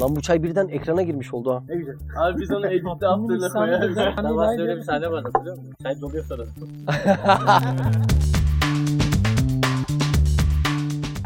Lan bu çay birden ekrana girmiş oldu ha. Ne güzel. Abi biz onu editte attığıyla koyarız. Ben başta öyle bir sahne vardı biliyor musun? Çay doluyor sonra.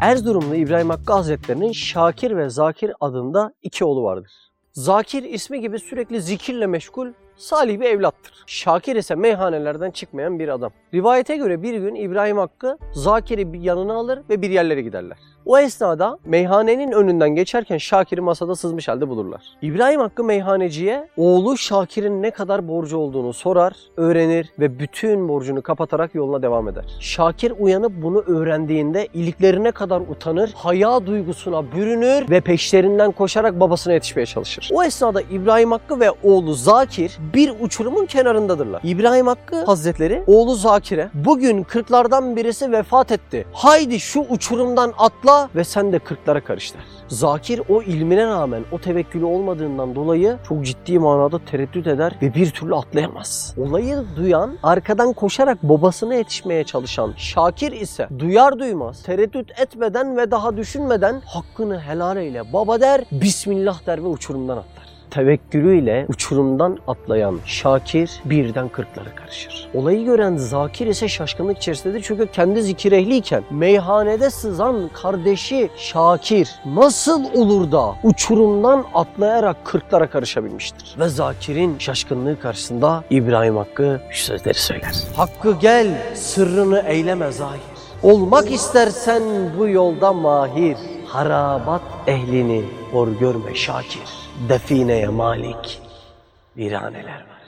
Erzurumlu İbrahim Hakkı Hazretleri'nin Şakir ve Zakir adında iki oğlu vardır. Zakir ismi gibi sürekli zikirle meşgul, salih bir evlattır. Şakir ise meyhanelerden çıkmayan bir adam. Rivayete göre bir gün İbrahim Hakkı Zakir'i bir yanına alır ve bir yerlere giderler. O esnada meyhanenin önünden geçerken Şakir'i masada sızmış halde bulurlar. İbrahim Hakkı meyhaneciye oğlu Şakir'in ne kadar borcu olduğunu sorar, öğrenir ve bütün borcunu kapatarak yoluna devam eder. Şakir uyanıp bunu öğrendiğinde iliklerine kadar utanır, haya duygusuna bürünür ve peşlerinden koşarak babasına yetişmeye çalışır. O esnada İbrahim Hakkı ve oğlu Zakir bir uçurumun kenarındadırlar. İbrahim Hakkı Hazretleri oğlu Zakir'e bugün kırklardan birisi vefat etti. Haydi şu uçurumdan atla ve sen de kırklara karış der. Zakir o ilmine rağmen o tevekkülü olmadığından dolayı çok ciddi manada tereddüt eder ve bir türlü atlayamaz. Olayı duyan, arkadan koşarak babasına yetişmeye çalışan Şakir ise duyar duymaz, tereddüt etmeden ve daha düşünmeden hakkını helal eyle baba der, Bismillah der ve uçurumdan atlar tevekkülüyle uçurumdan atlayan Şakir birden kırklara karışır. Olayı gören Zakir ise şaşkınlık içerisindedir çünkü kendi zikir ehliyken meyhanede sızan kardeşi Şakir nasıl olur da uçurumdan atlayarak kırklara karışabilmiştir? Ve Zakir'in şaşkınlığı karşısında İbrahim Hakkı şu sözleri söyler. Hakkı gel sırrını eyleme zahir. Olmak istersen bu yolda mahir. Harabat ehlini hor görme Şakir defineye malik viraneler var.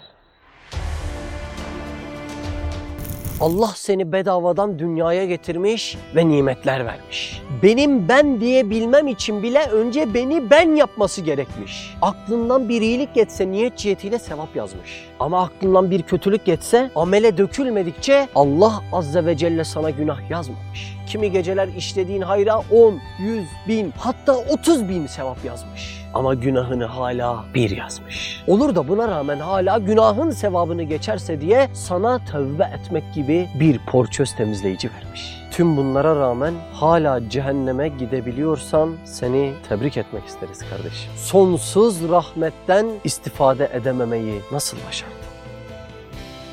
Allah seni bedavadan dünyaya getirmiş ve nimetler vermiş. Benim ben diye bilmem için bile önce beni ben yapması gerekmiş. Aklından bir iyilik geçse niyet cihetiyle sevap yazmış. Ama aklından bir kötülük geçse amele dökülmedikçe Allah azze ve celle sana günah yazmamış. Kimi geceler işlediğin hayra 10, 100, bin hatta 30 bin sevap yazmış. Ama günahını hala bir yazmış. Olur da buna rağmen hala günahın sevabını geçerse diye sana tövbe etmek gibi bir porçöz temizleyici vermiş. Tüm bunlara rağmen hala cehenneme gidebiliyorsan seni tebrik etmek isteriz kardeşim. Sonsuz rahmetten istifade edememeyi nasıl başardın?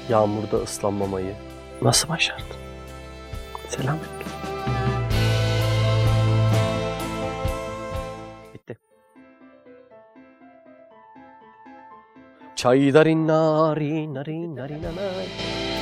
Yağmurda ıslanmamayı nasıl başardın? Selametle. チャイダリナリナリナリナナイ